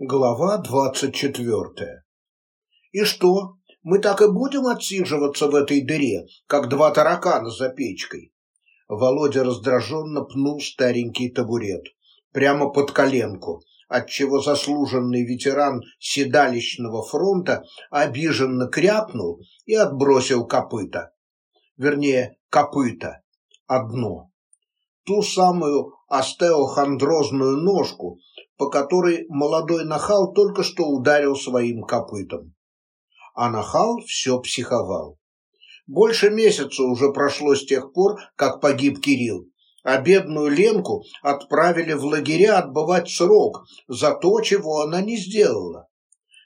Глава двадцать четвертая. И что, мы так и будем отсиживаться в этой дыре, как два таракана за печкой? Володя раздраженно пнул старенький табурет прямо под коленку, отчего заслуженный ветеран седалищного фронта обиженно крякнул и отбросил копыта. Вернее, копыта. Одно. Ту самую остеохондрозную ножку, по которой молодой нахал только что ударил своим копытом. А нахал все психовал. Больше месяца уже прошло с тех пор, как погиб Кирилл, а бедную Ленку отправили в лагеря отбывать срок за то, чего она не сделала.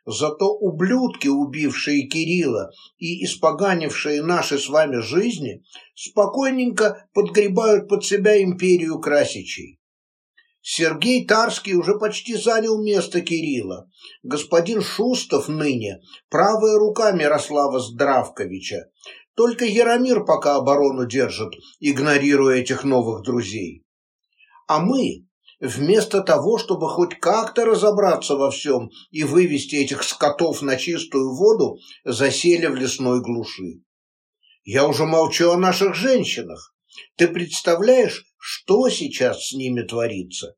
Зато ублюдки, убившие Кирилла и испоганившие наши с вами жизни, спокойненько подгребают под себя империю Красичей. Сергей Тарский уже почти занял место Кирилла. Господин Шустов ныне правая рука Мирослава Здравковича. Только Яромир пока оборону держит, игнорируя этих новых друзей. А мы, вместо того, чтобы хоть как-то разобраться во всем и вывести этих скотов на чистую воду, засели в лесной глуши. Я уже молчу о наших женщинах. Ты представляешь, что сейчас с ними творится?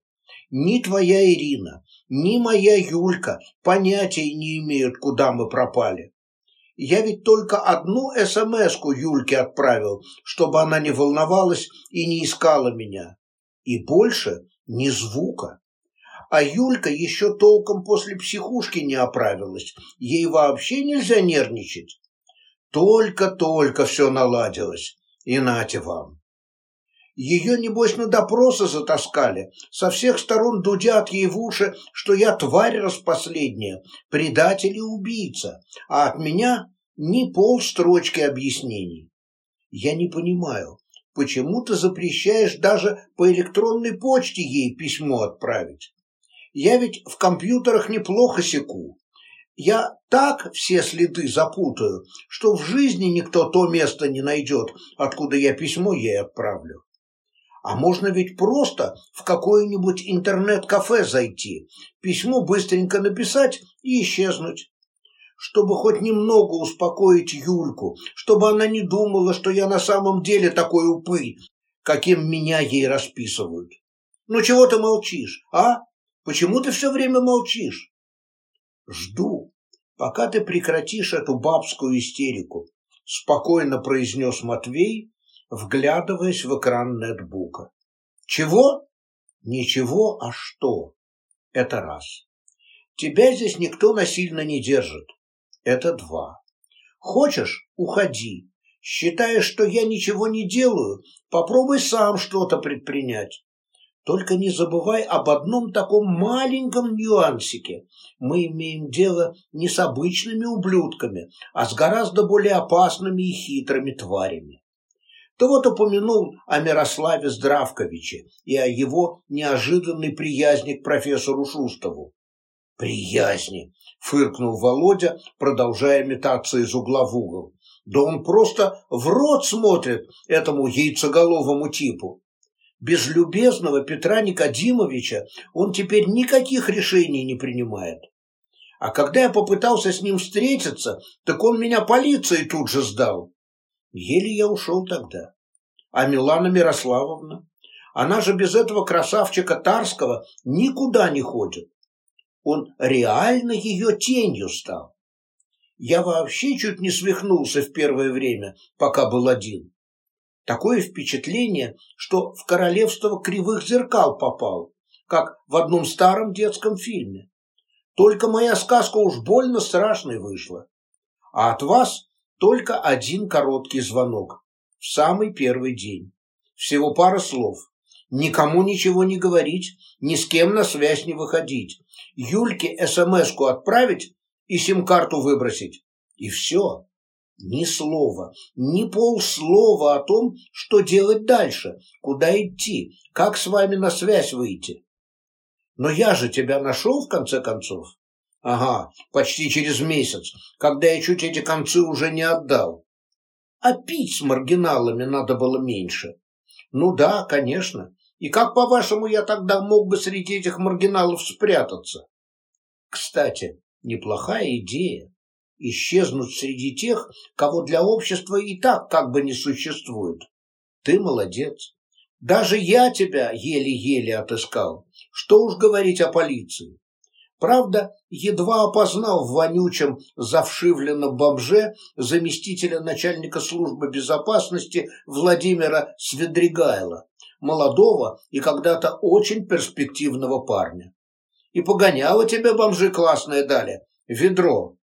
Ни твоя Ирина, ни моя Юлька понятия не имеют, куда мы пропали. Я ведь только одну СМС-ку Юльке отправил, чтобы она не волновалась и не искала меня. И больше ни звука. А Юлька еще толком после психушки не оправилась. Ей вообще нельзя нервничать. Только-только все наладилось. И нате вам. Ее, небось, на допросы затаскали. Со всех сторон дудят ей в уши, что я тварь распоследняя, предатель и убийца, а от меня ни полстрочки объяснений. Я не понимаю, почему ты запрещаешь даже по электронной почте ей письмо отправить? Я ведь в компьютерах неплохо секу. Я так все следы запутаю, что в жизни никто то место не найдет, откуда я письмо ей отправлю. А можно ведь просто в какое-нибудь интернет-кафе зайти, письмо быстренько написать и исчезнуть. Чтобы хоть немного успокоить Юльку, чтобы она не думала, что я на самом деле такой упырь, каким меня ей расписывают. Ну чего ты молчишь, а? Почему ты все время молчишь? Жду, пока ты прекратишь эту бабскую истерику, спокойно произнес Матвей, вглядываясь в экран нетбука. Чего? Ничего, а что? Это раз. Тебя здесь никто насильно не держит. Это два. Хочешь – уходи. Считаешь, что я ничего не делаю, попробуй сам что-то предпринять. Только не забывай об одном таком маленьком нюансике. Мы имеем дело не с обычными ублюдками, а с гораздо более опасными и хитрыми тварями. То вот упомянул о Мирославе Здравковиче и о его неожиданной приязни к профессору Шустову. «Приязни!» — фыркнул Володя, продолжая метаться из угла в угол. «Да он просто в рот смотрит этому яйцеголовому типу. Без любезного Петра Никодимовича он теперь никаких решений не принимает. А когда я попытался с ним встретиться, так он меня полиции тут же сдал. Еле я ушел тогда. А Милана Мирославовна? Она же без этого красавчика Тарского никуда не ходит. Он реально ее тенью стал. Я вообще чуть не свихнулся в первое время, пока был один. Такое впечатление, что в королевство кривых зеркал попал, как в одном старом детском фильме. Только моя сказка уж больно страшной вышла. А от вас только один короткий звонок. В самый первый день. Всего пара слов. Никому ничего не говорить, ни с кем на связь не выходить. Юльке СМС-ку отправить и сим-карту выбросить. И все. Ни слова, ни полслова о том, что делать дальше, куда идти, как с вами на связь выйти. Но я же тебя нашел, в конце концов. Ага, почти через месяц, когда я чуть эти концы уже не отдал. А пить с маргиналами надо было меньше. Ну да, конечно. И как, по-вашему, я тогда мог бы среди этих маргиналов спрятаться? Кстати, неплохая идея. Исчезнуть среди тех, кого для общества и так как бы не существует. Ты молодец. Даже я тебя еле-еле отыскал. Что уж говорить о полиции. Правда, едва опознал в вонючем завшивленном бомже заместителя начальника службы безопасности Владимира Сведригайла, молодого и когда-то очень перспективного парня. И погоняло тебе бомжи классное дали, ведро.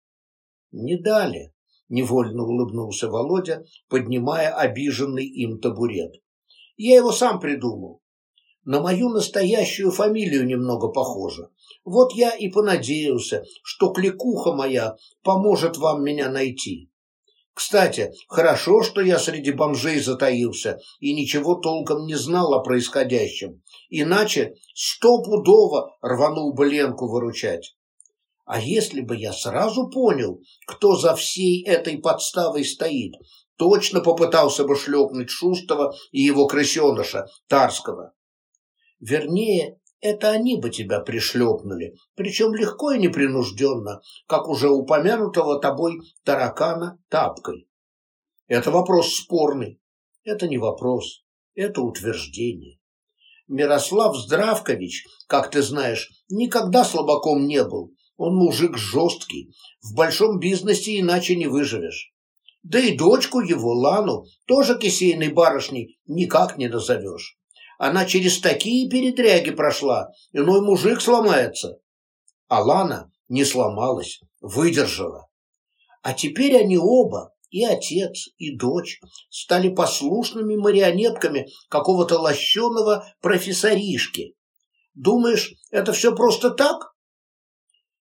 Не дали, невольно улыбнулся Володя, поднимая обиженный им табурет. Я его сам придумал. На мою настоящую фамилию немного похоже. Вот я и понадеялся, что кликуха моя поможет вам меня найти. Кстати, хорошо, что я среди бомжей затаился и ничего толком не знал о происходящем. Иначе стопудово рванул бы Ленку выручать. А если бы я сразу понял, кто за всей этой подставой стоит, точно попытался бы шлепнуть Шустова и его крысеныша, Тарского. Вернее, это они бы тебя пришлепнули, причем легко и непринужденно, как уже упомянутого тобой таракана тапкой. Это вопрос спорный. Это не вопрос, это утверждение. Мирослав Здравкович, как ты знаешь, никогда слабаком не был. Он мужик жесткий, в большом бизнесе иначе не выживешь. Да и дочку его, Лану, тоже кисейной барышней никак не назовешь. Она через такие передряги прошла, иной мужик сломается. А Лана не сломалась, выдержала. А теперь они оба, и отец, и дочь, стали послушными марионетками какого-то лощеного профессоришки. Думаешь, это все просто так?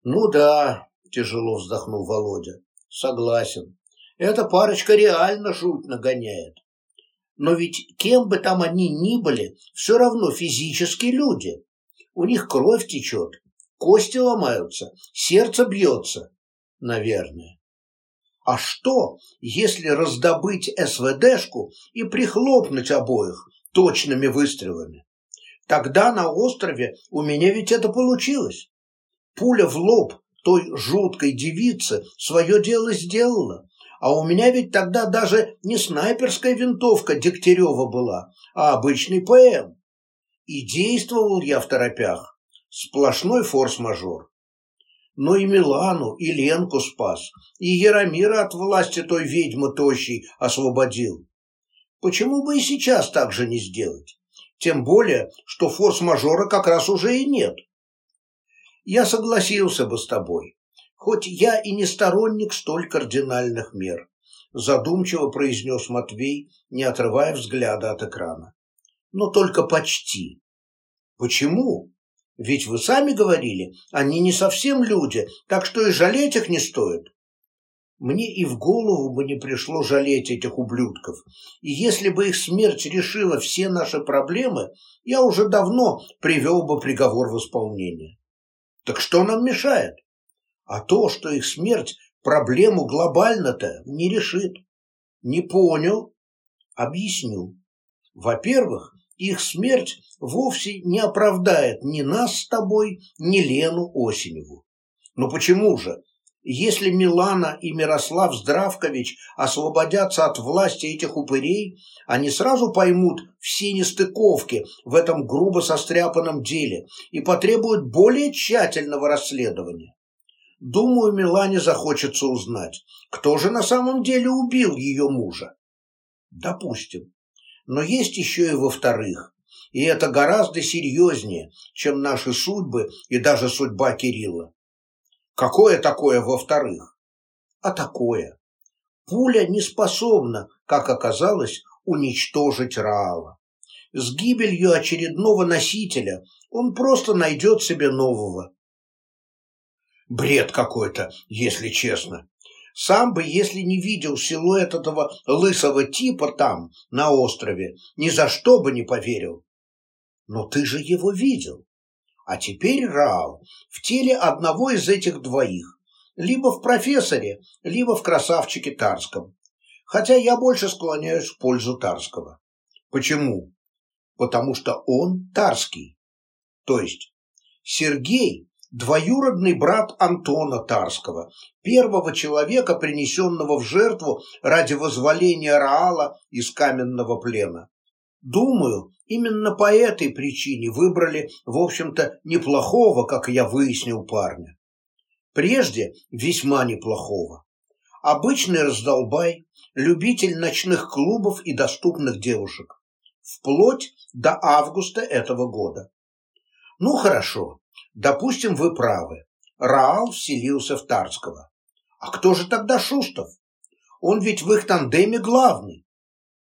Ну да, тяжело вздохнул Володя. Согласен. Эта парочка реально жуть нагоняет. Но ведь кем бы там они ни были, все равно физические люди. У них кровь течет, кости ломаются, сердце бьется, наверное. А что, если раздобыть СВДшку и прихлопнуть обоих точными выстрелами? Тогда на острове у меня ведь это получилось. Пуля в лоб той жуткой девицы свое дело сделала. А у меня ведь тогда даже не снайперская винтовка Дегтярева была, а обычный ПМ. И действовал я в торопях. Сплошной форс-мажор. Но и Милану, и Ленку спас, и Яромира от власти той ведьмы тощей освободил. Почему бы и сейчас так же не сделать? Тем более, что форс-мажора как раз уже и нет. Я согласился бы с тобой хоть я и не сторонник столь кардинальных мер, задумчиво произнес Матвей, не отрывая взгляда от экрана. Но только почти. Почему? Ведь вы сами говорили, они не совсем люди, так что и жалеть их не стоит. Мне и в голову бы не пришло жалеть этих ублюдков. И если бы их смерть решила все наши проблемы, я уже давно привел бы приговор в исполнение. Так что нам мешает? А то, что их смерть проблему глобально-то не решит. Не понял? Объясню. Во-первых, их смерть вовсе не оправдает ни нас с тобой, ни Лену Осеневу. Но почему же? Если Милана и Мирослав Здравкович освободятся от власти этих упырей, они сразу поймут все нестыковки в этом грубо состряпанном деле и потребуют более тщательного расследования. Думаю, Милане захочется узнать, кто же на самом деле убил ее мужа. Допустим. Но есть еще и во-вторых. И это гораздо серьезнее, чем наши судьбы и даже судьба Кирилла. Какое такое во-вторых? А такое. Пуля не способна, как оказалось, уничтожить Раала. С гибелью очередного носителя он просто найдет себе нового, Бред какой-то, если честно. Сам бы, если не видел силуэт этого лысого типа там, на острове, ни за что бы не поверил. Но ты же его видел. А теперь Раал в теле одного из этих двоих. Либо в профессоре, либо в красавчике Тарском. Хотя я больше склоняюсь в пользу Тарского. Почему? Потому что он Тарский. То есть Сергей двоюродный брат Антона Тарского, первого человека, принесенного в жертву ради возволения Раала из каменного плена. Думаю, именно по этой причине выбрали, в общем-то, неплохого, как я выяснил, парня. Прежде весьма неплохого. Обычный раздолбай, любитель ночных клубов и доступных девушек. Вплоть до августа этого года. Ну хорошо, допустим, вы правы. Раал вселился в Тарского. А кто же тогда Шустов? Он ведь в их тандеме главный.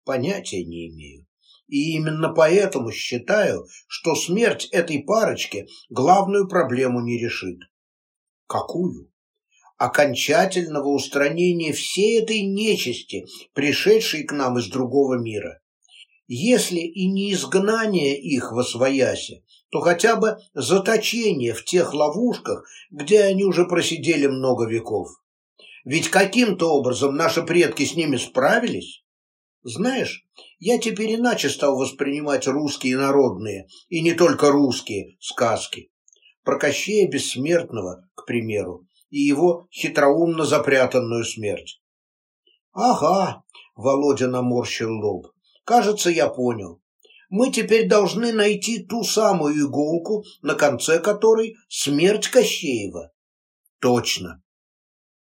Понятия не имею. И именно поэтому считаю, что смерть этой парочки главную проблему не решит. Какую? Окончательного устранения всей этой нечисти, пришедшей к нам из другого мира. Если и не изгнание их во свояси, то хотя бы заточение в тех ловушках, где они уже просидели много веков. Ведь каким-то образом наши предки с ними справились. Знаешь, я теперь иначе стал воспринимать русские народные, и не только русские, сказки. Про Кощея Бессмертного, к примеру, и его хитроумно запрятанную смерть. «Ага», — Володя наморщил лоб, — «кажется, я понял. Мы теперь должны найти ту самую иголку, на конце которой смерть Кощеева». «Точно.